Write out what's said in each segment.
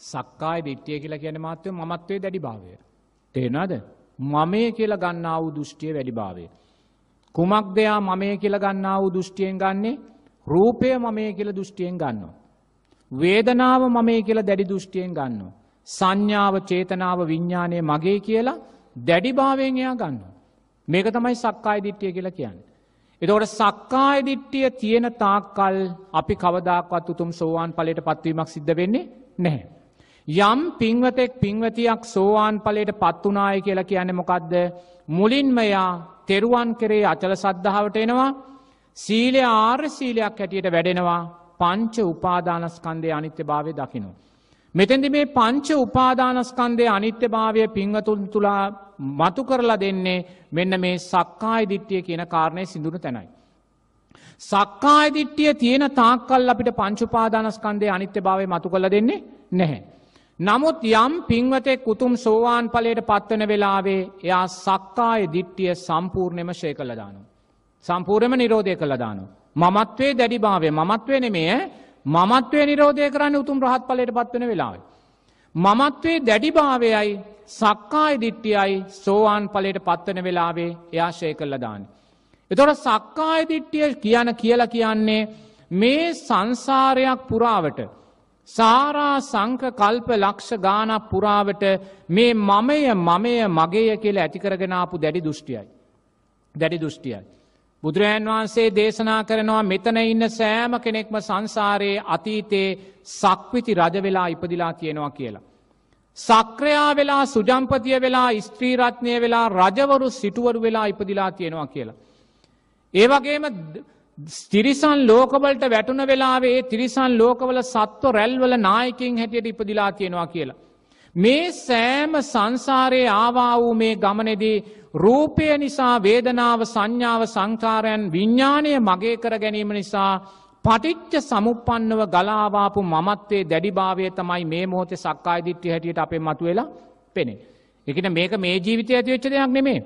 සක්කාය දිට්ටිය කියලා කියන මාත්‍යය මත්වේ දැඩි භාවය. තේනද මමය කියල ගන්නා වූ දෘෂ්ටිය වැඩි භාවය. කුමක් දෙයා මමය කියල ගන්නා වූ දෘෂ්ටියෙන් ගන්නේ රූපය මමය කියල දෘෂ්ටියෙන් ගන්නවා. වේදනාව මමය කියල දැඩි දෘෂ්ටියෙන් ගන්නවා. සංඥාව චේතනාව විඤ්ඥානය මගේ කියලා දැඩිභාවයෙන් එයා ගන්න. මේක තමයි සක්කාය දිට්ටිය කියලා කියන්න. එතකොට සක්කාය දිට්ටිය තියෙන තාක්කල් අපි කවදක්වත් උතුම් සෝවාන් පලට පත්වීමක් සිද්ධ වෙන්නේ නැහැ. යම් පින්වතෙක් පින්වතියක් සෝවාන් පලට පත්වනාය කියලා කියන්න මොකක්ද මුලින්මයා තෙරුවන් කරේ අචල සද්ධාවට එනවා සීලය ආර්ය සීලයක් හැටියට වැඩෙනවා පංච උපාදානස්කන්දය අනිත්‍ය භාවය දකිනු. මෙතැදි මේ පංච උපාදානස්කන්දය අනිත්‍ය භාවය පිංහතුන් තුළා මතු කරලා දෙන්නේ මෙන්න මේ සක්කාය දිට්ටිය කියන කාරණය සිදුරු තැනයි. සක්කාය දිට්ටිය තියෙන තාක්කල් අපිට පංචුපාදානස්කන්දය අනිත්‍ය භාවය මතු කළ දෙන්නේ නැහැ. නමුත් යම් පින්වතෙක් උතුම් සෝවාන් පලයට පත්වන වෙලාවේ එයා සක්කාය දිට්ටිය සම්පූර්ණයම ශය කළ දානු. සම්පූර්ණම නිරෝධය කළ දානු. මමත්වේ දැඩි භාවය මමත්වය නෙමේ මමත්වය නිරෝධය කරන්න උතුම් රහත් පලට පත්වන වෙලාවේ. මමත්වේ දැඩිභාවයයි සක්කාය දිට්ටියයි සෝවාන් පලට පත්වන වෙලාවේ එයාශය කල්ල දාන්න. එතොට සක්කාය දිට්ටිය කියන කියලා කියන්නේ මේ සංසාරයක් පුරාවට සාරා සංක කල්ප ලක්ෂ ගානක් පුරාවට මේ මමය මමය මගේය කියලා ඇතිකරගෙනාපු දැඩි දෘෂ්ටියයි. දැඩි දෘෂ්ටියයි. බුදුරජාන් වහන්සේ දේශනා කරනවා මෙතන ඉන්න සෑම කෙනෙක්ම සංසාරයේ අතීතයේ සක්විති රජ වෙලා ඉපදිලා තියෙනවා කියලා. සක්‍රයා වෙලා සුජම්පතිය වෙලා ස්ත්‍රීරත්නය වෙලා රජවරු සිටුවරු වෙලා ඉපදිලා තියෙනවා කියලා. ඒවගේම තිරිසන් ලෝකවලට වැටුන වෙලාවේ තිරිසන් ලෝකවල සත්ව රැල්වල නායකින් හැටියට ඉපදිලා තියෙනවා කියලා. මේ සෑම සංසාරයේ ආවා වූ මේ ගමනෙදී රූපය නිසා වේදනාව සංඥාව සංකාරයන් විඤ්ඥානය මගේ කර ගැනීම නිසා පටිච්ච සමුපන්නව ගලාවාපු මමත්වේ දැඩිභාවය තමයි මේ මොහොත සක්කායි දිට්ටි හැටියට අපේ මතු වෙලා පෙනේ. එකට මේක මේ ජීවිතය ඇතිවෙච්ච දෙයක් නෙමේ.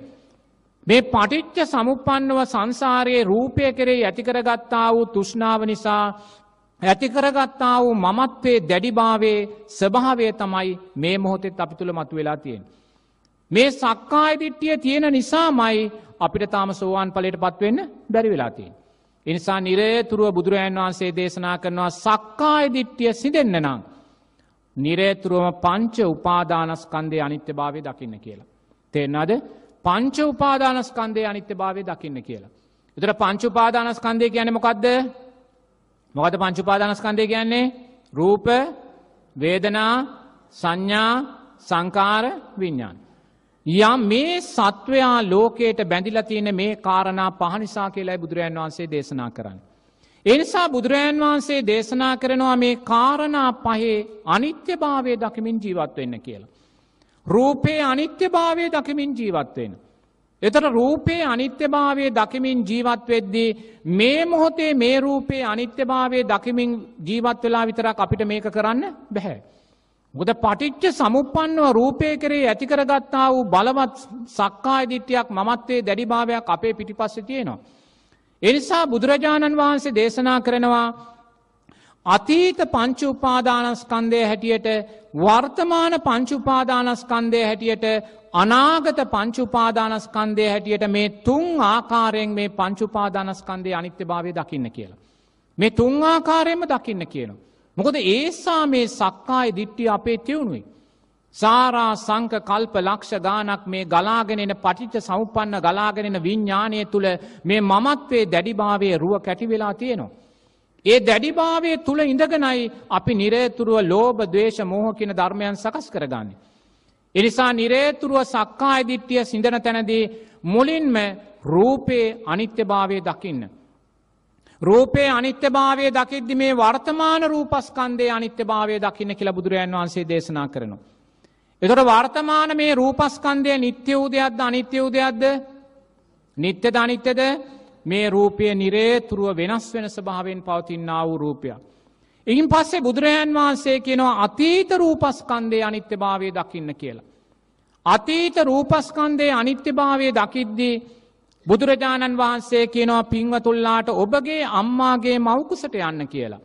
මේ පටිච්ච සමුපන්නව සංසාරයේ රූපය කරේ ඇතිකරගත්තා වූ තුෂ්නාව නිසා ඇතිකරගත්තා වූ මමත්වේ දැඩිභාවේ ස්වභාවය තමයි මේ මොහොතෙත් අපි තුළ මතු වෙලා තියෙන. මේ සක්කාය දිට්ටිය තියෙන නිසාමයි අපිට තාම සෝවාන් පලට පත්වෙන්න බැරි වෙලාතින්. එනිසා නිරේතුරුව බුදුරජන් වහන්සේ දේශනා කරනවා සක්කාය දිට්ටිය සිදෙන්න්න නම්. නිරේතුරුවම පංච උපාදානස්කන්දය අනිත්‍ය භාවය දකින්න කියලා. තෙන්නද පංච උපාදානස්කන්දය අනිත්‍ය භාවය දකින්න කියලා. එතර පංච උපාදානස්කන්දය කියන මොකක්ද මොකද පංච උපාදානස්කන්දය කියන්නේ රූප වේදනා සංඥා සංකාර විඤ්ඥාන්. යම් මේ සත්වයා ලෝකයට බැඳිල තියෙන මේ කාරණා පහනිසා කියලායි බුදුරජන් වහන්සේ දේශනා කරන්න. එනිසා බුදුරජන් වහන්සේ දේශනා කරනවා මේ කාරණා පහේ අනිත්‍ය භාවය දකිමින් ජීවත්වවෙන්න කියලා. රූපයේ අනිත්‍ය භාවය දකිමින් ජීවත්වෙන. එතට රූපයේ අනිත්‍ය භාවය දකිමින් ජීවත්වෙද්දී මේ මොහොතේ මේ රූපයේ අනිත්‍ය භාවය දකිමින් ජීවත් වෙලා විතරක් අපිට මේක කරන්න බැහැ. ගොද පටිච්ච සමුපන්නව රූපය කරේ ඇතිකරගත්තා වූ බලවත් සක්කාය දිට්ටියක් මමත්වේ දැඩිභාවයක් අපේ පිටිපස්ස තියෙනවා. එනිසා බුදුරජාණන් වහන්සේ දේශනා කරනවා අතීත පංචු උපාදානස්කන්දය හැටියට වර්තමාන පංචුපාදානස්කන්දය හැටියට අනාගත පංචුපාදානස්කන්දය හැටියට මේ තුන් ආකාරයෙන් මේ පංචුපාදානස්කන්දය අනිත්‍ය භාවය දකින්න කියලා. මේ තුන් ආකාරයෙන්ම දකින්න කියනවා. මොකද ඒසා මේ සක්කාය දිට්ටිය අපේ තිවුණුයි. සාරා සංක කල්ප ලක්ෂ ගානක් මේ ගලාගෙනෙන පටිච්ච සෞපන්න ගලාගෙනෙන විඤ්ඥානය තුළ මේ මමත්වේ දැඩිභාවය රුව කැටිවෙලා තියෙනවා. ඒ දැඩිභාවය තුළ ඉඳගෙනයි අපි නිරේතුරුව ලෝබ දවේශ මෝහකින ධර්මයන් සකස් කරගන්නේ. එනිසා නිරේතුරුව සක්කාය දිට්ටිය සිදන තැනදී මුලින්ම රූපයේ අනිත්‍යභාවය දකින්න. රූපේ අනිත්‍ය භාවය දකිද්දි මේ වර්තමාන රූපස්කන්දේ අනිත්‍ය භාවය දකින්න කියලා බුදුරජන් වහන්සේ දේශනා කරනවා. එතොට වර්තමාන මේ රූපස්කන්දය නිත්‍ය වූදයක්ද අනිත්‍ය වූදයක්ද නිත්‍යද අනිත්‍යද මේ රූපය නිරේතුරුව වෙනස් වෙන ස්භාවෙන් පවතින්නා වූ රූපයක්. ඉන් පස්සේ බුදුරජන් වහන්සේ කියනවා අතීත රූපස්කන්දය අනිත්‍ය භාවය දකින්න කියලා. අතීත රූපස්කන්දේ අනිත්‍ය භාවය දකිද්දී බුදුරජාණන් වහන්සේ කියනවා පින්වතුල්ලාට ඔබගේ අම්මාගේ මවකුසට යන්න කියලා.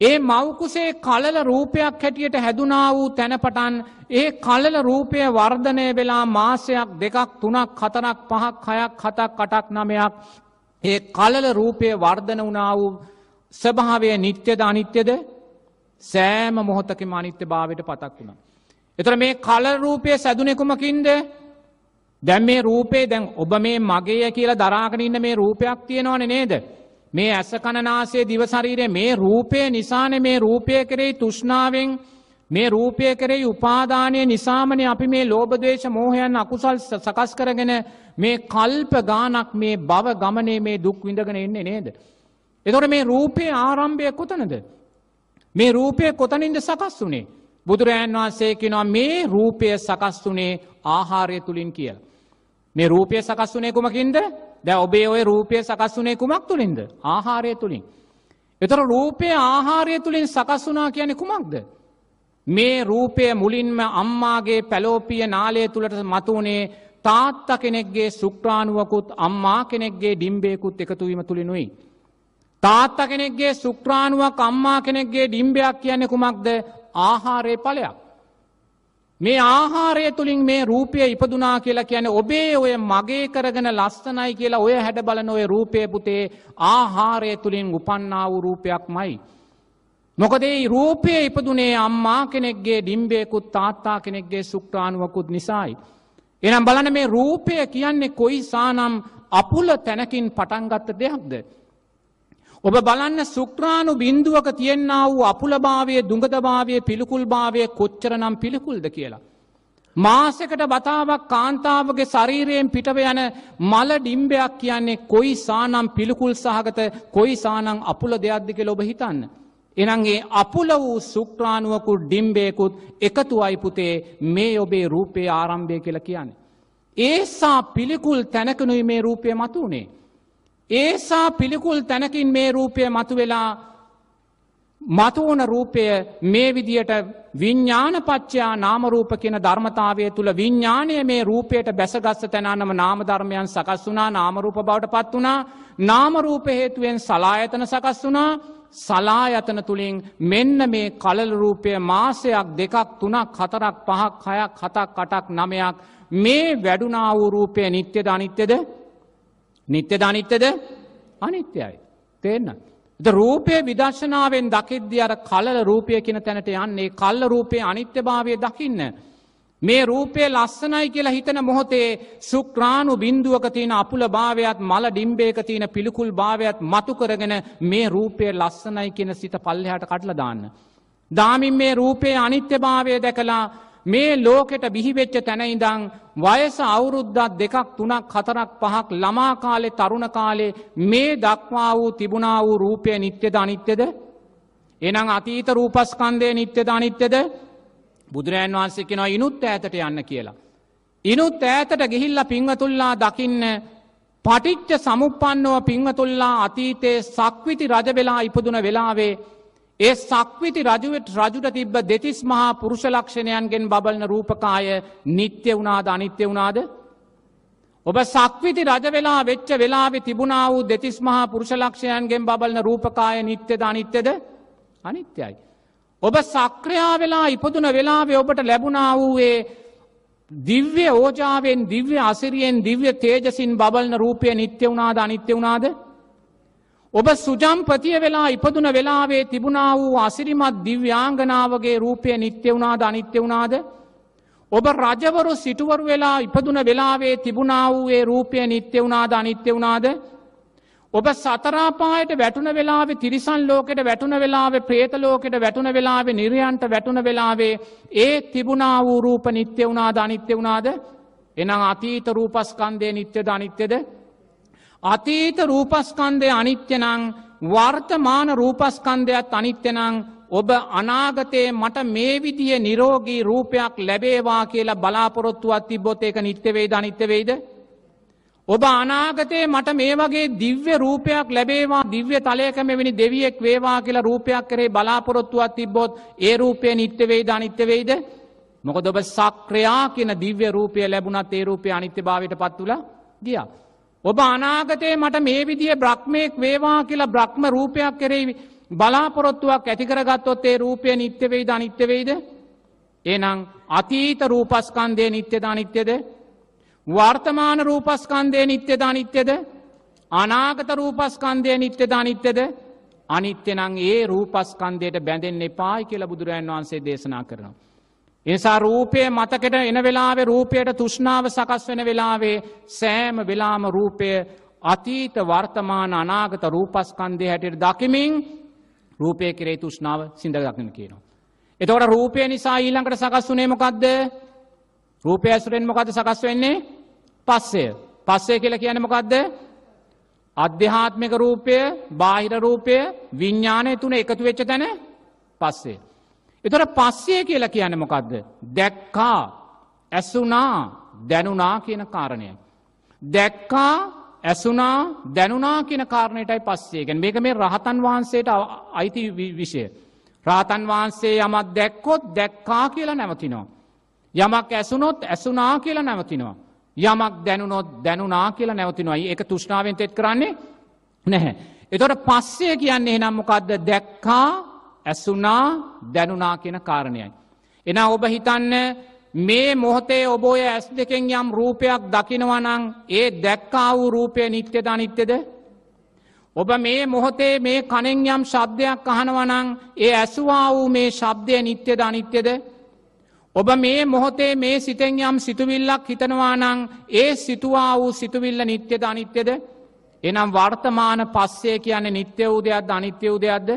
ඒ මවකුසේ කලල රූපයක් හැටියට හැදුනා වූ තැනපටන් ඒ කලල රූපය වර්ධනය වෙලා මාසයක් දෙකක් තුනක් හතරක් පහක් හයක් හතක් කටක් නමයක් ඒ කලල රූපය වර්ධන වනා වූ ස්වභාවය නිත්‍යද අනිත්‍යද සෑම මොහොතකම අනිත්‍ය භාවයට පතක් වුණා. එතර මේ කල රූපය සැදුනෙකුමකින්ද දැම් මේ රූපේ දැන් ඔබ මේ මගේ කියලා දරාගනඉන්න මේ රූපයක් තියෙනවන නේද. මේ ඇස කණනාසේ දිවසරීරය මේ රූපය නිසාන මේ රූපය කරෙයි තුෂ්නාවෙන් මේ රූපය කරෙයි උපාදානය නිසාමන අපි මේ ලෝබදේශ මෝහයන් අකුසල් සකස් කරගෙන මේ කල්ප ගානක් මේ බව ගමනේ මේ දුක් විඳගෙන එන්නේ නේද. එතොට මේ රූපය ආරම්භය කොතනද. මේ රූපය කොතනින්ද සකස් වනේ. බුදුරජාන් වහන්සේ කෙනවා මේ රූපය සකස් වනේ ආහාරය තුළින් කියල. මේ රූපය සකස් වනේ කුමකින්ද දැ ඔබේ ඔය රූපය සකස් වනේ කුමක් තුළින්ද ආහාරය තුළින්. එතර රූපය ආහාරය තුළින් සකස් වනා කියන කුමක්ද. මේ රූපය මුලින්ම අම්මාගේ පැලෝපිය නාලය තුළට මතුවනේ තාත්ත කෙනෙක්ගේ සුක්්‍රාණුවකුත් අම්මා කෙනෙක්ගේ ඩිම්බේකුත් එකතුවීම තුළිනුයි. තාත්ත කෙනෙක්ගේ සුක්්‍රාණුවක් අම්මා කෙනෙක්ගේ ඩිම්බයක් කියන්නේ කුමක්ද ආහාරය පලයක්. මේ ආහාරය තුළින් මේ රූපය ඉපදුනා කියලා කියන ඔබේ ඔය මගේ කරගෙන ලස්සනයි කියලා ඔය හැඩ බලන ඔය රූපය පුතේ ආහාරය තුළින් උපන්නා වූ රූපයක් මයි. මොකදේ රූපය ඉපදුනේ අම්මා කෙනෙක්ගේ ඩිම්බේකුත් තාත්තා කෙනෙක්ගේ සුක්්‍රාණුවකුත් නිසායි. එනම් බලන මේ රූපය කියන්නේ කොයි සානම් අපුල තැනකින් පටන්ගත්ත දෙයක්ද. ඔබ බලන්න සුක්්‍රාණු බින්දුවක තියෙන්න්න වූ අපුලභාවය දුඟදභාවය පිළිකුල් භාවය කොච්චර නම් පිළිකුල්ද කියලා. මාසකට බතාවක් කාන්තාවගේ ශරීරයෙන් පිටව යන මල ඩිම්බයක් කියන්නේ කොයි සානම් පිළිකුල් සහගත කොයි සානං අපුල දෙයක්දික ලොබ හිතන්න. එනන්ගේ අපුල වූ සුක්්‍රාණුවකුත් ඩිම්බේකුත් එකතු අයිපුතේ මේ ඔබේ රූපයේ ආරම්භය කියලා කියන්නේ. ඒසා පිළිකුල් තැනකනුයි මේ රූපය මතුවනේ. ඒසා පිළිකුල් තැනකින් මේ රූපය මතු වෙලා මතුවන රූපය මේ විදියට විඤ්ඥානපච්චයා නාමරූප කියන ධර්මතාවය තුළ විඤ්ඥානය මේ රූපයට බැසගස්ස තැනන්නම නාමධර්මයන් සකස් වුනා නාමරූප බවට පත් වනා නාමරූප හේතුවෙන් සලායතන සකස් වනා සලායතන තුළින් මෙන්න මේ කලල රූපය මාසයක් දෙකක් තුනක් හතරක් පහක් හයක් හතක් කටක් නමයක් මේ වැඩුනා වූ රූපය නිත්‍යද අනිත්‍යද නිත්‍ය ධනිත්‍යද අනිත්‍යයි. තේන්න. ද රූපය විදර්ශනාවෙන් දකිද්‍ය අර කලල රූපය කියන තැනට යන්නේ කල්ල රූපය අනිත්‍ය භාවය දකින්න. මේ රූපය ලස්සනයි කියලා හිතන මොහොතේ සුක්‍රාණු බින්දුවක තියෙන අපුල භාවයක් මල ඩිම්බේක තියෙන පිළිකුල් භාවයක් මතු කරගෙන මේ රූපය ලස්සනයි කියන සිත පල්ලෙහට කටල දාන්න. දාමින් මේ රූපයේ අනිත්‍ය භාවය දැකලා මේ ලෝකෙට බිහිවෙච්ච තැනයිදං වයස අවුරුද්දත් දෙකක් තුනක් හතරක් පහක් ළමා කාලෙ තරුණ කාලේ මේ දක්වා වූ තිබුණා වූ රූපය නිත්‍යද අනිත්‍යද. එනම් අතීත රූපස්කන්දය නිත්‍යද අනිත්‍යද බුදුරජන් වහන්සේ කෙනවා ඉනුත් ඇතට යන්න කියලා. ඉනුත් ඈතට ගිහිල්ල පිංවතුල්ලා දකින්න පටිච්ච සමුපන්නව පිංවතුල්ලා අතීතයේ සක්විති රජවෙලා ඉපදුන වෙලාවේ ඒ සක්විති රජුවට රජුට තිබ්බ දෙතිස් මහා පුරුෂ ලක්ෂණයන්ගෙන් බබලන රූපකාය නිත්‍ය වුණාද අනිත්‍ය වුණාද. ඔබ සක්විති රජ වෙලා වෙච්ච වෙලාවෙ තිබුණා වූ දෙතිස් මහා පුරුෂ ලක්ෂයන්ගෙන් බබලන රූපකාය නිත්‍යද අනිත්‍යද අනිත්‍යයි. ඔබ සක්‍රයා වෙලා ඉපදුන වෙලාවේ ඔබට ලැබුණා වූයේ දිව්‍ය ඕජාවෙන් දිව්‍ය අසිරියෙන් දිව්‍ය තේජසින් බබලන රූපය නිත්‍ය වුණාද අනිත්‍ය වුණාද ඔබ සුජම්පතිය වෙලා ඉපදුන වෙලාවේ තිබුණා වූ අසිරිමත් දිව්‍යාංගනාවගේ රූපය නිත්‍ය වුණාද අනිත්‍ය වුණාද. ඔබ රජවරු සිටුවරු වෙලා ඉපදුන වෙලාවේ තිබුණා වූයේ රූපය නිත්‍ය වුණාද අනිත්‍ය වුණාද. ඔබ සතරාපායට වැටුන වෙලාවෙ තිරිසන් ලෝකෙට වැටුන වෙලාවේ ප්‍රේතලෝකෙට වැටුන වෙලාවේ නිර්යන්ට වැටුන වෙලාවේ ඒ තිබුණා වූ රූප නිත්‍ය වුණාද අනිත්‍ය වුණාද එනම් අතීත රූපස්කන්දය නිත්‍යද අනිත්‍යද අතීත රූපස්කන්දය අනිත්‍යනං වර්තමාන රූපස්කන්දයක් අනිත්‍යනං ඔබ අනාගතයේ මට මේ විදිය නිරෝගී රූපයක් ලැබේවා කියලා බලාපොරොත්තුවත් තිබොත් ඒක නිත්‍යවේද අනිත්‍යවේද. ඔබ අනාගතයේ මට මේ වගේ දිව්‍ය රූපයක් ලැබේවා දිව්‍ය තලයකමවෙනි දෙවියෙක් වේවා කියලා රූපයක් කරේ බලාපොරොත්තුවත් තිබ්බොත් ඒ රූපය නිත්‍යවේද අනිත්‍යවේද. මොකද ඔබ සක්‍රයා කියන දිව්‍ය රූපය ලැබුණත් ඒ රූපය අනිත්‍ය භාවයට පත්තුල ගියා. ඔබ අනාගතයේ මට මේ විදිය බ්‍රහ්මයෙක් වේවා කියලා බ්‍රහ්ම රූපයක් කෙරෙහි බලාපොරොත්තුවක් ඇතිකරගත්තොත් ඒ රූපය නිත්‍යවෙයිද අනිත්‍යවෙයිද එනම් අතීත රූපස්කන්දය නිත්‍යද අනිත්‍යද වර්තමාන රූපස්කන්දය නිත්‍යද අනිත්‍යද අනාගත රූපස්කන්දය නිත්‍යද අනිත්‍යද අනිත්‍යනං ඒ රූපස්කන්දයට බැඳෙන් එපායි කියල බුදුරජන් වහන්සේ දේශනා කරනවා. එනිසා රූපය මතකට එන වෙලාවේ රූපයට තුෂ්නාව සකස් වෙන වෙලාවේ සෑම වෙලාම රූපය අතීත වර්තමාන අනාගත රූපස්කන්දය හැටියට දකිමින් රූපය කරේ තුෂ්නාව සිින්ද දකින කියනවා. එතවට රූපය නිසා ඊළඟට සකස් වනේ මොකක්ද රූපය ඇසුරෙන් මොකද සකස් වෙන්නේ පස්සය පස්සේ කියල කියන මොකක්ද අධ්‍යාත්මික රූපය බාහිර රූපය විඤ්ඥානය තුන එකතු වෙච්ච තැන පස්සේ. එතොට පස්සේ කියලා කියන මොකක්ද. දැක්කා ඇසුනා දැනුනා කියන කාරණය. දැක්කා ඇසුනා දැනුනා කියන කාරණයටයි පස්සේගෙන් මේක මේ රහතන් වහන්සේට අයිති විෂය. රාතන් වහන්සේ යමත් දැක්කොත් දැක්කා කියලා නැවතිනවා. යමක් ඇසුනොත් ඇසුනා කියලා නැවතිනවා. යමක් දැනුනොත් දැනුනා කියලා නැවතිනවයි එක තුෂ්නාවෙන් තෙත් කරන්නේ නැහැ. එතොට පස්සේ කියන්නේ එනම්මොකක්ද දැක්කා ඇසුනා දැනුනා කියන කාරණයයි. එන ඔබ හිතන්න මේ මොහොතේ ඔබෝය ඇස් දෙකෙන් යම් රූපයක් දකිනවනං ඒ දැක්කා වූ රූපය නිත්‍යද අනිත්‍යද? ඔබ මේ මොහොතේ මේ කනෙන් යම් ශබ්දයක් අහනවනං ඒ ඇසුවා වූ මේ ශබ්දය නිත්‍යද අනිත්‍යද? ඔබ මේ මොහොතේ මේ සිතෙන් යම් සිතුවිල්ලක් හිතනවානං ඒ සිතුවා වූ සිතුවිල්ල නිත්‍යද අනිත්‍යද? එනම් වර්තමාන පස්සේ කියන්නේ නිත්‍ය වූ දෙයක්ද අනිත්‍ය වූ දෙයක්ද?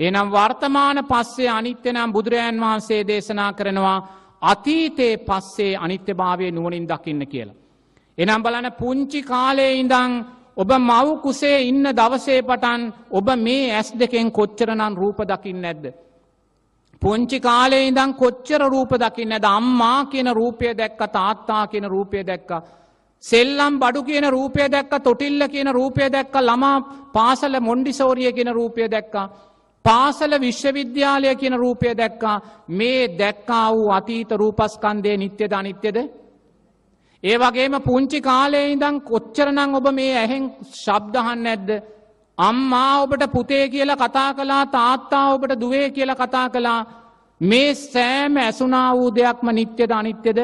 එනම් වර්තමාන පස්සේ අනිත්‍යනම් බුදුරජාන් වහන්සේ දේශනා කරනවා අතීතයේ පස්සේ අනිත්‍ය භාවය නුවනින් දකින්න කියලා. එනම් බලන පුංචි කාලේ ඉඳං ඔබ මව් කුසේ ඉන්න දවසේ පටන් ඔබ මේ ඇස් දෙකෙන් කොච්චරනන් රූප දකින්න නැද්ද. පුංචි කාලේ ඉඳං කොච්චර රූප දකින්න ඇද අම්මා කියන රූපය දැක්ක තාත්තා කියන රූපය දැක්ක. සෙල්ලම් බඩු කියන රූපය දැක්ක තොටිල්ල කියන රූපය දැක්ක ළමා පාසල මොන්ඩිසෝරිය කියන රූපය දැක්කා. පාසල විශ්වවිද්‍යාලය කියන රූපය දැක්කා මේ දැක්කා වූ අතීත රූපස්කන්දය නිත්‍යද අනිත්‍යද. ඒ වගේම පුංචි කාලේ ඉඳං කොච්චරනං ඔබ මේ ඇහෙන් ශබ්දහන්න ඇද්ද අම්මා ඔබට පුතේ කියලා කතා කලා තාත්තා ඔබට දුවේ කියලා කතා කලා මේ සෑම ඇසුනා වූ දෙයක්ම නිත්‍යද අනිත්‍යද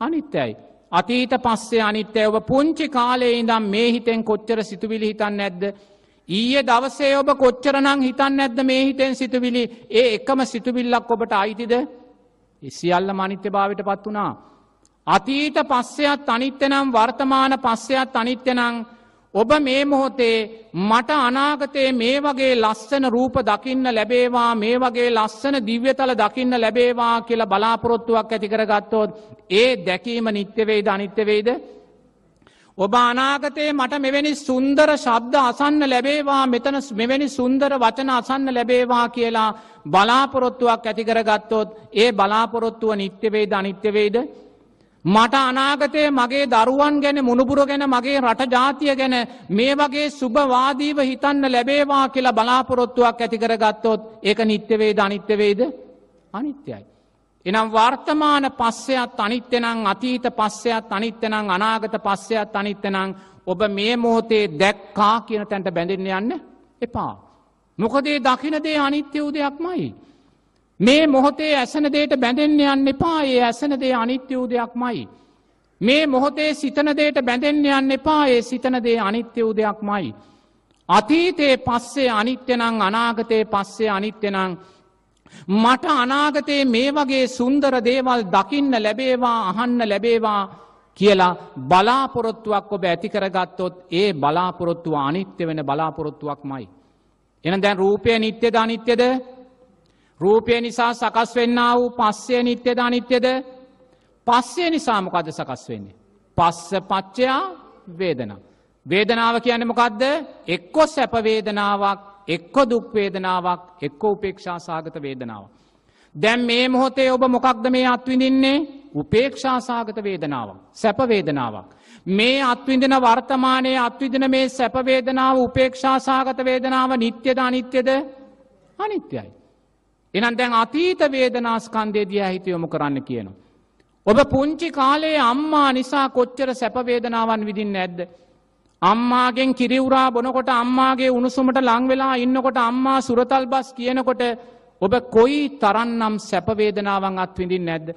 අනිත්‍යයි. අතීත පස්සේ අනිත්‍යය ඔබ පුංචි කාලේ ඉඳම් මේ හිතෙන් කොච්චර සිතුවිලි හිතන්න ඇද්ද. ඊය දවසේ ඔබ කොච්චරනං හිතන්න ඇද්ද මේ හිතෙන් සිතුවිලි ඒ එකම සිතුවිල්ලක් ඔබට අයිතිද ඉසිියල්ල මනිත්‍ය භාවිට පත් වනා. අතීත පස්සයත් අනිත්‍යනම් වර්තමාන පස්සයත් අනිත්‍යනං ඔබ මේ මොහොතේ මට අනාගතයේ මේ වගේ ලස්සන රූප දකින්න ලැබේවා මේ වගේ ලස්සන දිව්‍යතල දකින්න ලැබේවා කියලා බලාපොරොත්තුවක් ඇතිකරගත්තොත් ඒ දැකීම නිත්‍යවේද අනිත්‍යවේද. ඔබ අනාගතයේ මට මෙවැනි සුන්දර ශබ්ද අසන්න ලැබේවා මෙතන මෙවැනි සුන්දර වචන අසන්න ලැබේවා කියලා බලාපොරොත්තුවක් ඇතිකරගත්තොත් ඒ බලාපොරොත්තුව නිත්‍යවේද අනිත්‍යවේද. මට අනාගතය මගේ දරුවන් ගැන මුණපුර ගැන මගේ රට ජාතිය ගැන මේ වගේ සුභවාදීව හිතන්න ලැබේවා කියලා බලාපොරොත්තුවක් ඇතිකර ගත්තොත් ඒක නිත්‍යවේද අනිත්‍යවේද අනිත්‍යයි. එනම් වර්තමාන පස්සයත් අනිත්‍යනං අතීත පස්සයත් අනිත්‍යනං අනාගත පස්සයත් අනිත්‍යනං ඔබ මේ මොහොතේ දැක්කා කියන තැන්ට බැඳෙන්න යන්න එපා. මොකදේ දකිනදේ අනිත්‍ය වූ දෙයක් මයි. මේ මොහොතේ ඇසන දේට බැඳෙන්න යන්න එපා ඒ ඇසන දේ අනිත්‍ය වූ දෙයක් මයි. මේ මොහොතේ සිතන දේට බැඳෙන්න යන්න එපා ඒ සිතන දේ අනිත්‍ය වූ දෙයක් මයි. අතීතයේ පස්සේ අනිත්‍යනං අනාගතයේ පස්සේ අනිත්‍යනං මට අනාගතයේ මේ වගේ සුන්දර දේවල් දකින්න ලැබේවා අහන්න ලැබේවා කියලා බලාපොරොත්තුවක් ඔබ ඇතිකරගත්තොත් ඒ බලාපොරොත්තුව අනිත්‍ය වෙන බලාපොරොත්තුවක් මයි. එන දැන් රූපය නිත්‍යද අනිත්‍යද රූපය නිසා සකස් වෙන්න වූ පස්සේ නිත්‍යද අනිත්‍යද පස්සේ නිසාමකද සකස් වෙන්නේ. පස්ස පච්චයා වේදන. වේදනාව කියන මොකක්ද එක්කො සැපවේදනාවක් එක්කො දුක්වේදනාවක් එක්ක උපේක්ෂා සාගත වේදනාව. දැම් මේ මොහොතේ ඔබ මොකක්ද මේ අත්විඳින්නේ උපේක්ෂාසාගත වේදනාවක් සැපවේදනාවක්. මේ අත්විඳන වර්තමානයේ අත්විදින මේ සැපවේදනාව උපේක්ෂාසාගත වේදනාව නිත්‍යද අනිත්‍යද අනිත්‍යයි. එනම් දැන් අතීත වේදනාස්කන්දේ දිය හිතයොමු කරන්න කියනවා. ඔබ පුංචි කාලේ අම්මා නිසා කොච්චර සැපවේදනාවන් විදින්න ඇද්ද. අම්මාගෙන් කිරිවුරා බොනකොට අම්මාගේ උණුසුමට ලංවෙලා ඉන්නකොට අම්මා සුරතල් බස් කියනකොට ඔබ කොයි තරන්නම් සැපවේදනාවන් අත්විඳින් නැද්ද.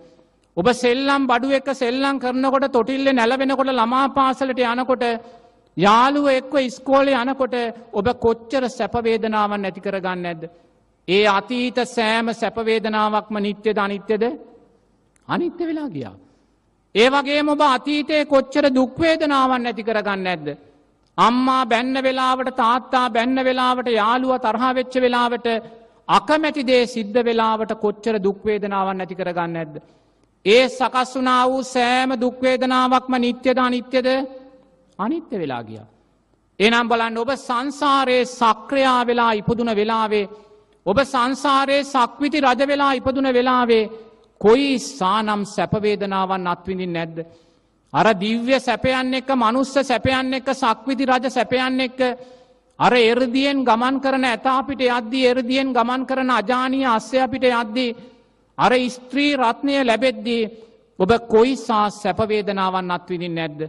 ඔබ සෙල්ලම් බඩු එක සෙල්ලං කරනකොට තොටිල්ල නැලවෙනකොට ළමා පාසලට යනකොට යාළුව එක්ව ඉස්කෝලය යනකොට ඔබ කොච්චර සැපවේදනාවන් නැති කරගන්න ඇද. ඒ අතීත සෑම සැපවේදනාවක්ම නිත්‍යද අනිත්‍යද අනිත්‍ය වෙලා ගියා. ඒ වගේ මොබ අතීතයේ කොච්චර දුක්වේදනාවන් නැති කරගන්න ඇද්ද. අම්මා බැන්න වෙලාවට තාත්තා බැන්න වෙලාවට යාළුව තරහාවෙච්ච වෙලාවට අකමැතිදේ සිද්ධ වෙලාවට කොච්චර දුක්වේදනාවන් නැති කරගන්න ඇද්ද. ඒ සකස් වනා වූ සෑම දුක්වේදනාවක්ම නිත්‍යද අනිත්‍යද අනිත්‍ය වෙලා ගිය. එනම් බලන්න ඔබ සංසාරයේ සක්‍රයා වෙලා ඉපදුන වෙලාවේ ඔබ සංසාරයේ සක්විති රජ වෙලා ඉපදුන වෙලාවේ කොයි සානම් සැපවේදනාවන් අත්විඳින් නැද්ද. අර දිව්‍ය සැපයන්න එක මනුස්ස සැපයන්න එක සක්විති රජ සැපයන්න එක්ක අර එරදියෙන් ගමන් කරන ඇතාපිට යද්දී එරදියෙන් ගමන් කරන අජානීය අස්සය අපිට යද්දී අර ස්ත්‍රී රත්නය ලැබෙද්දී ඔබ කොයිසා සැපවේදනාවන් අත්විදින් නැද්ද.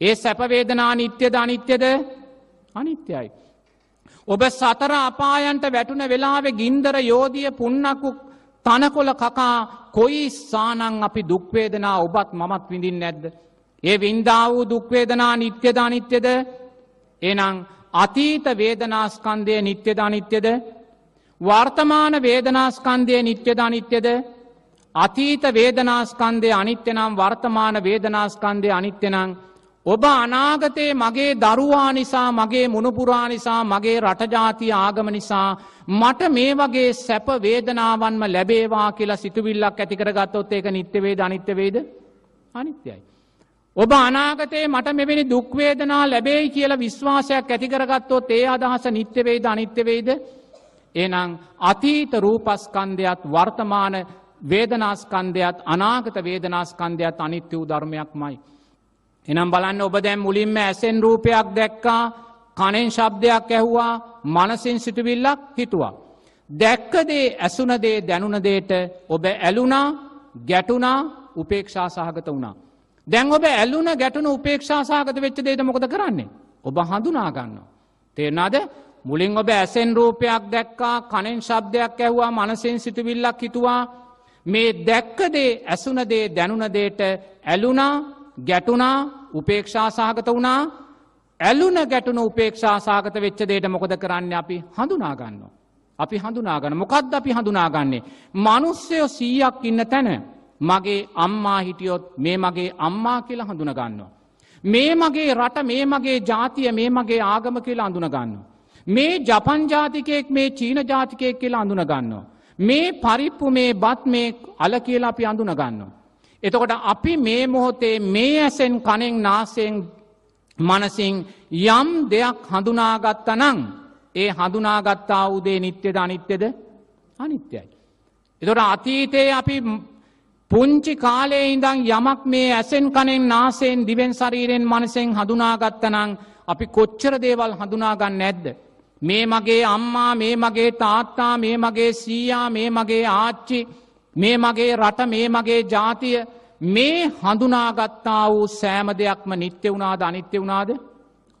ඒ සැපවේදනා නිත්‍යද අනිත්‍යද අනිත්‍යයි. ඔබ සතර අපායන්ට වැටුන වෙලාවෙ ගින්දර යෝධිය පුන්නකු තනකොල කකා කොයි සානං අපි දුක්වේදනා ඔබත් මමත් විඳින් නැද්ද. ඒ වින්දා වූ දුක්වේදනා නිත්‍යද අනිත්‍යද? එනං අතීත වේදනාස්කන්දය නිත්‍යද අනිත්‍යද? වර්තමාන වේදනාස්කන්දය නිත්‍යද අනිත්‍යද? අතීත වේදනාස්කන්දය අනිත්‍යනම් වර්තමාන වේදනාස්කන්දය අනිත්‍යනං ඔබ අනාගතයේ මගේ දරුවා නිසා මගේ මුණපුරා නිසා මගේ රටජාතිය ආගම නිසා මට මේ වගේ සැප වේදනාවන්ම ලැබේවා කියලා සිතුවිල්ලක් ඇතිකර ගත්තොත් ඒක නිත්‍යවේද අනිත්‍යවේද අනිත්‍යයි. ඔබ අනාගතයේ මට මෙවැනි දුක්වේදනා ලැබේයි කියලා විශ්වාසයක් ඇතිකරගත්තොත් ඒ අදහස නිත්‍යවේද අනිත්‍යවේද එනම් අතීත රූපස්කන්ධයත් වර්තමාන වේදනාස්කන්ධයත් අනාගත වේදනාස්කන්ධයත් අනිත්‍ය වූ ධර්මයක් මයි. එනම් බලන්න ඔබ දැම් මුලින්ම ඇසෙන් රූපයක් දැක්කා කනෙන් ශබ්දයක් ඇහුවා මනසින් සිටුවිල්ලක් හිතුවා. දැක්කදේ ඇසුනදේ දැනුනදේට ඔබ ඇලුනා ගැටුනා උපේක්ෂා සහගත වුණා. දැන් ඔබ ඇල්ලුන ගැටුණු උපේක්ෂා සහගත වෙච්ච දේද මොකද කරන්නේ. ඔබ හඳුනාගන්න. තේරනාද මුලින් ඔබ ඇසෙන් රූපයක් දැක්කා කනෙන් ශබ්දයක් ඇහවා මනසෙන් සිටවිල්ලක් හිතුවා මේ දැක්කදේ ඇසුනදේ දැනුනදේට ඇලුනා ගැටුනා උපේක්ෂා සහගත වුණා ඇලුන ගැටුණු උපේක්ෂා සාගත වෙච්ච දේට මොකද කරන්න අපි හඳුනාගන්න. අපි හඳුනාගන්න මොකක්ද අපි හඳුනාගන්නේ. මනුස්සයෝ සීයක් ඉන්න තැන මගේ අම්මා හිටියොත් මේ මගේ අම්මා කියලා හඳුනගන්නවා. මේ මගේ රට මේ මගේ ජාතිය මේ මගේ ආගම කියලා අඳුනගන්න. මේ ජපන් ජාතිකයෙක් මේ චීන ජාතිකයෙක් කියලා අඳුනගන්නවා. මේ පරිප්පු මේ බත් මේ අල කියලා අපි අඳුනගන්නවා. එතකොට අපි මේ මොහොතේ මේ ඇසෙන් කනෙන් නාසයෙන් මනසින් යම් දෙයක් හඳුනාගත්ත නං ඒ හඳුනාගත්තා උදේ නිත්‍යද අනිත්‍යද අනිත්‍යයි. එතොට අතීතයේ අපි පුංචි කාලේ ඉඳං යමක් මේ ඇසෙන් කනෙන් නාසයෙන් දිවෙන් ශරීරෙන් මනසෙන් හඳුනාගත්තනං අපි කොච්චර දේවල් හඳුනාගන්න නැද්ද. මේ මගේ අම්මා මේ මගේ තාත්තා මේ මගේ සීයා මේ මගේ ආච්චි මේ මගේ රට මේ මගේ ජාතිය මේ හඳුනාගත්තා වූ සෑම දෙයක්ම නිත්‍ය වුණාද අනිත්‍ය වුණාද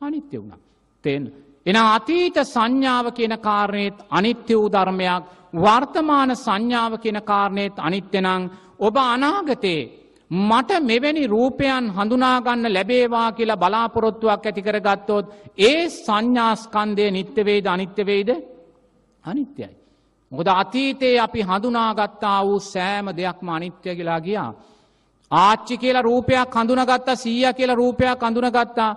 අනිත්‍ය වුණා. තෙන්. එන අතීත සංඥාව කියන කාරණයත් අනිත්‍ය වූ ධර්මයක් වර්තමාන සංඥාව කියන කාරණයත් අනිත්‍යනං ඔබ අනාගතයේ මට මෙවැනි රූපයන් හඳුනාගන්න ලැබේවා කියලා බලාපොරොත්තුවක් ඇතිකර ගත්තොත් ඒ සංඥාස්කන්දය නිත්‍යවේද අනිත්‍යවේද අනිත්‍යයි. මොකද අතීතයේ අපි හඳුනාගත්තා වූ සෑම දෙයක්ම අනිත්‍ය කියලා ගියා. ආච්චි කියලා රූපයක් හඳුනගත්තා සීය කියලා රූපයක් හඳුනගත්තා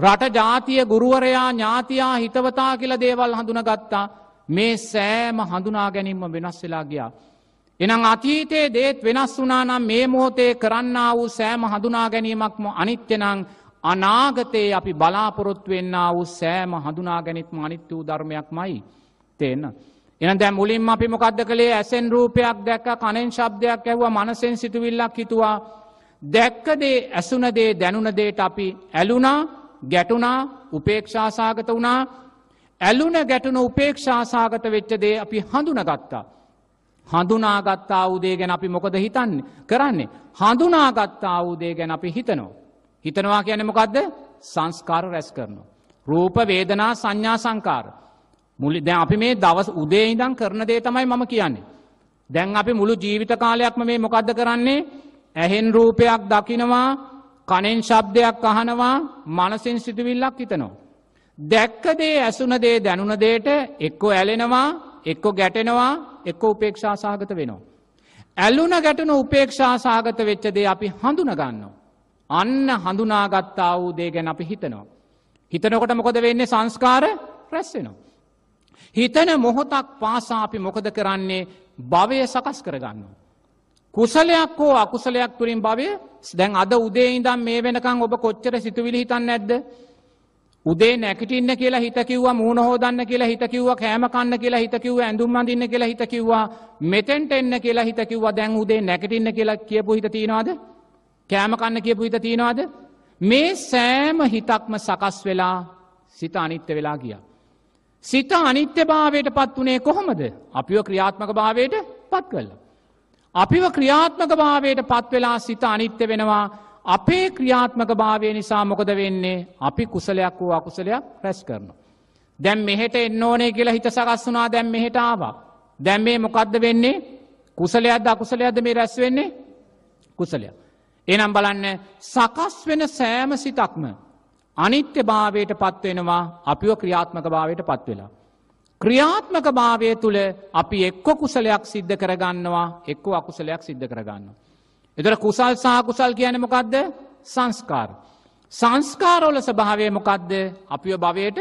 රට ජාතිය ගුරුවරයා ඥාතියා හිතවතා කියලා දේවල් හඳුනගත්තා මේ සෑම හඳුනා ගැනීම වෙනස් වෙලා ගියා. එනම් අතීතයේ දේත් වෙනස් වුනා නම් මේ මොහොතේ කරන්න වූ සෑම හඳුනා ගැනීමක්ම අනිත්‍යනං අනාගතයේ අපි බලාපොරොත්තු වෙන්න වූ සෑම හඳුනා ගැනිත්ම අනිත්‍ය වූ ධර්මයක් මයි තේන්න. එන දැ මුලින්ම අපි මොකක්ද කළේ ඇසෙන් රූපයක් දැක්ක කනෙන් ශබ්දයක් ඇහව මනසෙන් සිතුවිල්ලක් හිතුවා දැක්කදේ ඇසුනදේ දැනුනදේට අපි ඇලුනා ගැටුනා උපේක්ෂාසාගත වුණා ඇලුන ගැටුන උපේක්ෂාසාගත වෙච්චදේ අපි හඳුන ගත්තා. හඳුනාගත්තා වූදේ ගැන අපි මොකද හිතන්න කරන්නේ. හඳුනාගත්තා වූදේ ගැන අපි හිතනවා. හිතනවා කියන මොකක්ද සංස්කාර රැස් කරනවා. රූප වේදනා සංඥා සංකාර. මුලි දැන් අපි මේ දවස් උදේ ඉඳන් කරන දේ තමයි මම කියන්නේ. දැන් අපි මුළු ජීවිත කාලයක්ම මේ මොකද්ද කරන්නේ? ඇහෙන් රූපයක් දකිනවා, කනෙන් ශබ්දයක් අහනවා, මනසින් සිතුවිල්ලක් හිතනවා. දැක්ක දේ ඇසුන දේ දැනුන දේට එක්කෝ ඇලෙනවා, එක්කෝ ගැටෙනවා, එක්කෝ උපේක්ෂා සහගත වෙනවා. ඇලුන ගැටුණු උපේක්ෂා සහගත වෙච්ච දේ අපි හඳුන ගන්නවා. අන්න හඳුනාගත්තා වූ දේ ගැන අපි හිතනවා. හිතනකොට මොකද වෙන්නේ සංස්කාර රැස් වෙනවා. හිතන මොහොතක් පාසා අපි මොකද කරන්නේ භවය සකස් කරගන්නවා. කුසලයක් හෝ අකුසලයක් තුළින් භවය දැන් අද උදේ ඉඳම් මේ වෙනකං ඔබ කොච්චර සිතුවිලි හිතන්න නැද්ද. උදේ නැකටින්න කියලා හිතකිව්ව මූුණ හෝදන්න කියලා හිතකිව්ව කෑම කන්න කියලා හිතකිව්ව ඇඳුම් අඳන්න කියලා හිතකිව්වා මෙතෙන්ට එන්න කියලා හිතකිව්වා දැන් උදේ නැකටින්න කියලා කියපු හිත තියෙනවාද කෑම කන්න කියපු හිත තියෙනවාද මේ සෑම හිතක්ම සකස් වෙලා සිත අනිත්‍ය වෙලා ගියා. සිත අනිත්‍ය භාවයට පත් වනේ කොහොමද අපිව ක්‍රියාත්මක භාවයට පත් කල්ල. අපිව ක්‍රියාත්මක භාවයට පත් වෙලා සිත අනිත්‍ය වෙනවා අපේ ක්‍රියාත්මක භාවය නිසා මොකද වෙන්නේ අපි කුසලයක් වූ අකුසලයක් රැස් කරනවා. දැම් මෙහෙට එන්න ඕනේ කියලා හිත සකස් වුනා දැම් මෙහෙට ආවා. දැම් මේ මොකක්ද වෙන්නේ කුසලයක්ද අකුසලයක්ද මේ රැස් වෙන්නේ කුසලයක්. එනම් බලන්න සකස් වෙන සෑම සිතක්ම අනිත්‍ය භාවයට පත්වෙනවා අපිව ක්‍රියාත්මක භාවයට පත්වෙලා. ක්‍රියාත්මක භාවය තුළ අපි එක්කො කුසලයක් සිද්ධ කරගන්නවා එක්කෝ අකුසලයක් සිද්ධ කරගන්න. එතර කුසල් සාකුසල් කියන මොකක්ද සංස්කාර. සංස්කාරෝල ස්භාවය මොකක්ද අපිව භවයට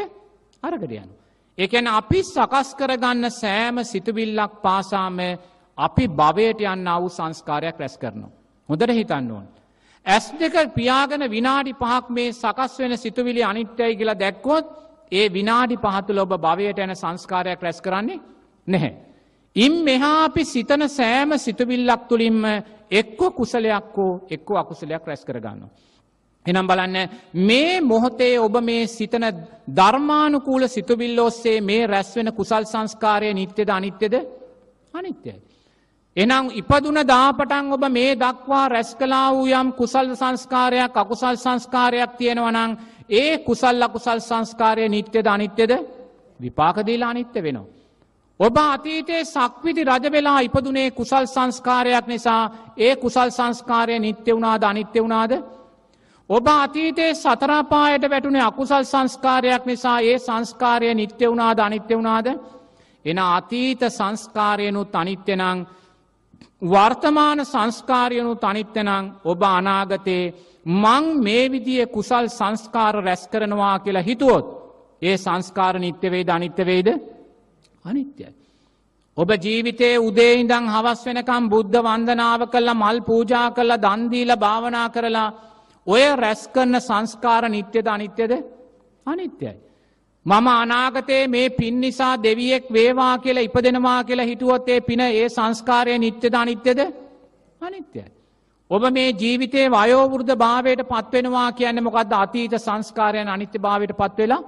අරගට යනු. එකන අපි සකස් කරගන්න සෑම සිතුවිල්ලක් පාසාම අපි භවයට යන්න වූ සංස්කාරයක් රැස් කරනවා. හොඳට හිතන්න ඕන්. ඇස් දෙක පියාගෙන විනාඩි පහක් මේ සකස් වෙන සිතුවිලි අනිත්‍යයි කියලා දැක්කොත් ඒ විනාඩි පහතුල ඔබ භවයට යන සංස්කාරයක් රැස් කරන්නේ නැහැ. ඉම් මෙහා අපි සිතන සෑම සිතුවිල්ලක් තුළින්ම එක්කො කුසලයක් හෝ එක්කෝ අකුසලයක් රැස් කරගන්න. එනම් බලන්න මේ මොහොතේ ඔබ මේ සිතන ධර්මානුකූල සිතුවිල්ල ඔස්සේ මේ රැස්වෙන කුසල් සංස්කාරය නිත්‍යද අනිත්‍යද අනිත්‍යයි. එනම් ඉපදුන දාපටන් ඔබ මේ දක්වා රැස් කලා වූ යම් කුසල් සංස්කාරයක් අකුසල් සංස්කාරයක් තියෙනවනං ඒ කුසල් අකුසල් සංස්කාරය නිත්‍යද අනිත්‍යද විපාකදීලා අනිත්‍ය වෙනවා. ඔබ අතීතයේ සක්විති රජ වෙලා ඉපදුනේ කුසල් සංස්කාරයක් නිසා ඒ කුසල් සංස්කාරය නිත්‍ය වුණාද අනිත්‍ය වුණාද. ඔබ අතීතයේ සතරාපායට වැටුනේ අකුසල් සංස්කාරයක් නිසා ඒ සංස්කාරය නිත්‍ය වුණාද අනිත්‍ය වුණාද. එන අතීත සංස්කාරයනුත් අනිත්‍යනං වර්තමාන සංස්කාරයනු තනිත්තනං ඔබ අනාගතයේ මං මේ විදිය කුසල් සංස්කාර රැස් කරනවා කියලා හිතුවොත් ඒ සංස්කාර නිත්‍යවේද අනිත්‍යවේද අනිත්‍යයි. ඔබ ජීවිතයේ උදේඉදං හවස් වෙනකම් බුද්ධ වන්දනාව කල්ල මල් පූජා කල්ල දන්දීල භාවනා කරලා ඔය රැස් කරන සංස්කාර නිත්‍යද අනිත්‍යද අනිත්‍යයි. මම අනාගතයේ මේ පින් නිසා දෙවියෙක් වේවා කියලා ඉපදෙනවා කියලා හිටුවොත් ඒ පින ඒ සංස්කාරය නිත්‍යද අනිත්‍යද අනිත්‍යයි. ඔබ මේ ජීවිතයේ වයෝවෘද භාවයට පත්වෙනවා කියන්න මොකක්ද අතීත සංස්කාරයන් අනිත්‍ය භාවයට පත්වෙලා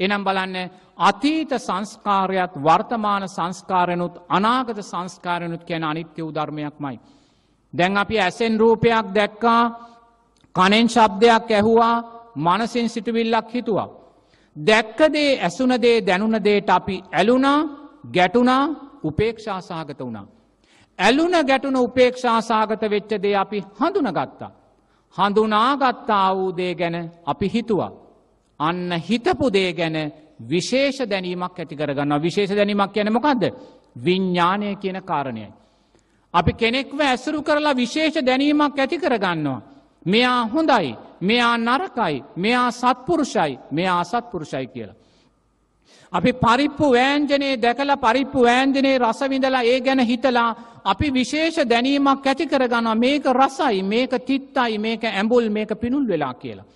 එනම් බලන්න අතීත සංස්කාරයත් වර්තමාන සංස්කාරයනුත් අනාගත සංස්කාරයනුත් කියන අනිත්‍ය උධර්මයක් මයි. දැන් අපි ඇසෙන් රූපයක් දැක්කා කනෙන් ශබ්දයක් ඇහුවා මනසින් සිටුවිල්ලක් හිතුවා. දැක්කදේ ඇසුනදේ දැනුනදේට අපි ඇලුනා ගැටුනා උපේක්ෂා සහගත වුණා. ඇලුන ගැටුන උපේක්ෂා සාගත වෙච්චදේ අපි හඳුනගත්තා. හඳුනාගත්තා වූදේ ගැන අපි හිතුවා. අන්න හිතපුදේ ගැන විශේෂ දැනීමක් ඇති කරගන්න විශේෂ දැනීමක් කියන මොකක්ද විඤ්ඥානය කියන කාරණයයි. අපි කෙනෙක්ව ඇසුරු කරලා විශේෂ දැනීමක් ඇති කරගන්නවා. මෙයා හොඳයි මෙයා නරකයි මෙයා සත්පුරුෂයි මෙයා අසත්පුරුෂයි කියලා. අපි පරිප්පු වෑන්ජනයේ දැකලා පරිප්පු වෑන්ජනයේ රසවිඳලා ඒ ගැන හිතලා අපි විශේෂ දැනීමක් ඇති කරගනවා මේක රසයි මේක තිත්තයි මේක ඇඹුල් මේක පිනුල් වෙලා කියලා.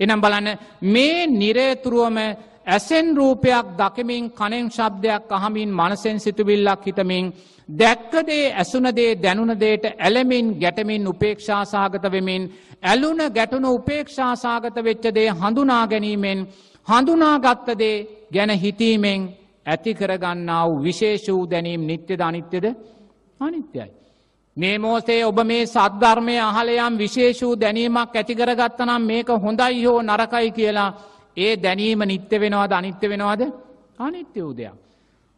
එනම් බලන්න මේ නිරේතුරුවම ඇසෙන් රූපයක් දකිමින් කනෙන් ශබ්දයක් අහමින් මනසෙන් සිතුවිල්ලක් හිතමින් දැක්කදේ ඇසුනදේ දැනුනදේට ඇලමින් ගැටමින් උපේක්ෂාසාගත වෙමින් ඇලුන ගැටුණු උපේක්ෂාසාගත වෙච්චදේ හඳුනා ගැනීමෙන් හඳුනාගත්තදේ ගැන හිතීමෙන් ඇති කරගන්නා වූ විශේෂ වූ දැනීම් නිත්‍යද අනිත්‍යද අනිත්‍යයි. මේ මෝසේ ඔබ මේ සද්ධර්මය අහලයම් විශේෂූ දැනීමක් ඇතිකරගත්තනම් මේක හොඳයි හෝ නරකයි කියලා ඒ දැනීම නිත්‍ය වෙනවාද අනිත්‍ය වෙනවාද අනිත්‍ය වූ දෙයක්.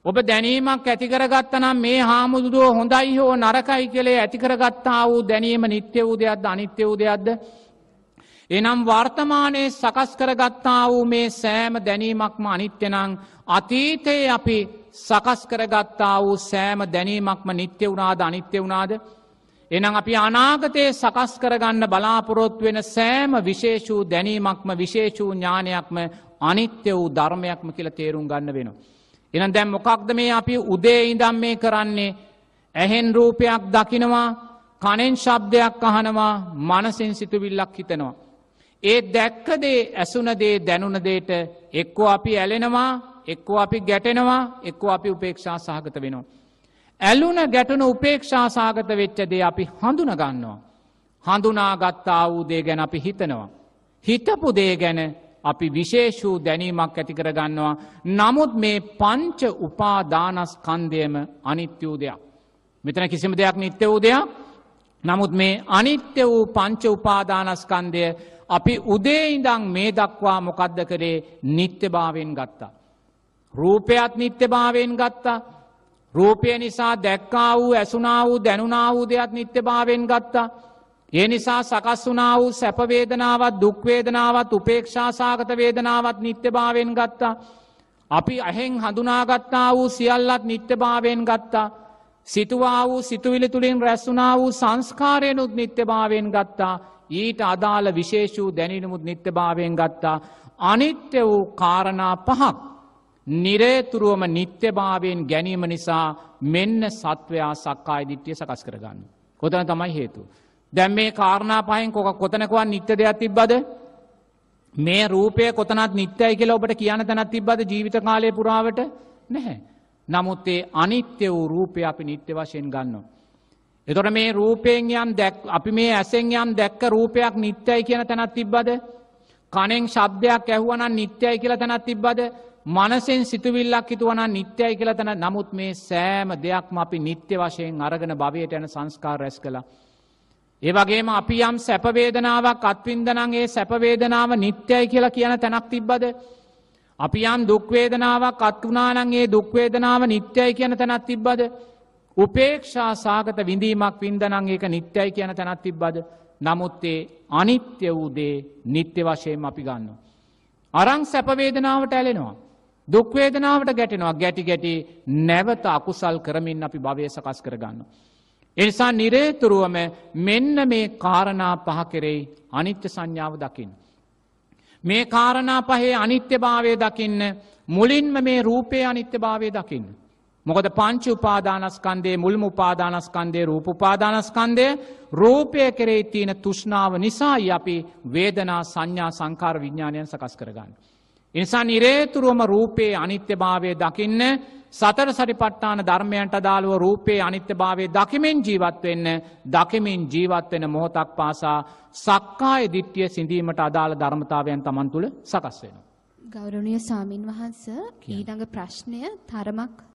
ඔබ දැනීමක් ඇතිකරගත්තනම් මේ හාමුදුරුව හොඳයි හෝ නරකයි කළේ ඇතිකරගත්තා වූ දැනීම නිත්‍ය වූ දෙයක්ද අනිත්‍ය වූ දෙයක්ද. එනම් වර්තමානයේ සකස් කරගත්තා වූ මේ සෑම දැනීමක්ම අනිත්‍යනං අතීතයේ අපි සකස් කරගත්තා වූ සෑම දැනීමක්ම නිත්‍ය වුණාද අනිත්‍ය වුණාද. එනම් අපි අනාගතයේ සකස් කරගන්න බලාපොරොත්තු වෙන සෑම විශේෂූ දැනීමක්ම විශේෂූ ඥානයක්ම අනිත්‍ය වූ ධර්මයක්ම කියල තේරුම් ගන්න වෙනවා. එන දැම් මොකක්ද මේ අපි උදේ ඉදම් මේ කරන්නේ ඇහෙන් රූපයක් දකිනවා කනෙන් ශබ්දයක් අහනවා මනසින් සිතුවිල්ලක් හිතනවා. ඒ දැක්කදේ ඇසුනදේ දැනුනදේට එක්කෝ අපි ඇලෙනවා එක්කෝ අපි ගැටෙනවා එක්කෝ අපි උපේක්ෂා සහගත වෙනවා. ඇලුන ගැටුන උපේක්ෂා සාගත වෙච්චදේ අපි හඳුනගන්නවා. හඳුනාගත්තා වූ දේ ගැන අපි හිතනවා. හිතපු දේ ගැන අපි විශේෂූ දැනීමක් ඇතිකර ගන්නවා. නමුත් මේ පංච උපාදානස්කන්දයම අනිත්‍ය වූ දෙයක්. මෙතන කිසිම දෙයක් නිත්‍ය වූ දෙයක්. නමුත් මේ අනිත්‍ය වූ පංච උපාදානස්කන්දය අපි උදේඉදං මේ දක්වා මොකද්ද කරේ නිත්‍යභාවෙන් ගත්තා. රූපයත් නිත්‍යභාවෙන් ගත්තා. රූපය නිසා දැක්කා වූ ඇසුනා වූ දැනුනා වූ දෙයක් නිත්‍යභාවෙන් ගත්තා. ඒ නිසා සකස් වනා වූ සැපවේදනාවත් දුක්වේදනාවත් උපේක්ෂාසාගත වේදනාවත් නිත්‍යභාවෙන් ගත්තා. අපි අහෙන් හඳුනාගත්තා වූ සියල්ලත් නිත්‍යභාවෙන් ගත්තා. සිතුවා වූ සිතුවිලි තුළින් රැස්සුනා වූ සංස්කාරයනුත් නිත්‍යභාවෙන් ගත්තා. ඊට අදාළ විශේෂූ දැනීනමුත් නිත්‍යභාවයෙන් ගත්තා. අනිත්‍ය වූ කාරණා පහක්. නිරේතුරුවම නිත්‍යභාවයෙන් ගැනීම නිසා මෙන්න සත්වයා සක්කාය දිට්්‍යය සකස් කරගන්න. කොතන තමයි හේතු. දැම් මේ කාරණා පහෙන් කොක කොතනකවන් නිත්‍ය දෙයක් තිබ්බද මේ රූපය කොතනත් නිත්‍යයි කියල ඔබට කියන තැනත් තිබ්බද ජීවිත කාලය පුරාවට නැහැ. නමුත් ඒ අනිත්‍ය වූ රූපය අපි නිත්‍ය වශයෙන් ගන්නවා. එතොට මේ රූපයෙන් යම් දැක් අපි මේ ඇසෙන් යම් දැක්ක රූපයක් නිත්‍යයි කියන තැනත් තිබ්බද කනෙන් ශබ්දයක් ඇහුවනන් නිත්‍යයි කියල තැනත් තිබ්බද මනසෙන් සිතුවිල්ලක් හිතුවන නිත්‍යයි කියල තැන නමුත් මේ සෑම දෙයක්ම අපි නිත්‍ය වශයෙන් අරගෙන භවයට යන සංස්කාර රැස් කලා ඒවගේම අපි යම් සැපවේදනාවක් අත්වින්දනන්ගේ සැපවේදනාව නිත්‍යයි කියලා කියන තැනක් තිබ්බද. අපි යම් දුක්වේදනාවක් අත්වනානන්ගේ දුක්වේදනාව නිත්‍යයි කියන තැනත් තිබ්බද. උපේක්ෂා සාගත විඳීමක් වින්දනං ඒක නිත්‍යයි කියන තැනත් තිබ්බද. නමුත්තේ අනිත්‍ය වූදේ නිත්‍ය වශයෙන් අපි ගන්න. අරං සැපවේදනාවට ඇලෙනවා. දුක්වේදනාවට ගැටෙනවා ගැටි ගැටි නැවත අකුසල් කරමින් අපි භවය සකස් කරගන්න. එනිසා නිරේතුරුවම මෙන්න මේ කාරණා පහ කෙරෙයි අනිත්‍ය සංඥාව දකිින්. මේ කාරණා පහේ අනිත්‍ය භාවය දකින්න මුලින්ම මේ රූපය අනිත්‍ය භාවය දකින්න. මොකද පංචි උපාදානස්කන්දේ මුල්ම උපාදානස්කන්දේ රූප උපාදානස්කන්දය රූපය කෙරෙයි තියෙන තුෂ්නාව නිසා අපි වේදනා සංඥා සංකාර විඤ්ඥාණයන් සකස් කරගන්න. එනිසා නිරේතුරුවම රූපයේ අනිත්‍ය භාවය දකින්න සතර සරිපට්ඨාන ධර්මයන්ට අදාළුව රූපයේ අනිත්‍ය භාවය දකිමින් ජීවත්වෙන්න දකිමින් ජීවත්වෙන මොහොතක් පාසා සක්කාය දිට්්‍යය සිඳීමට අදාළ ධර්මතාවයන් තමන් තුළ සකස් වෙන. ගෞරවනය සාමීන් වහන්ස ඊළඟ ප්‍රශ්නය තරමක්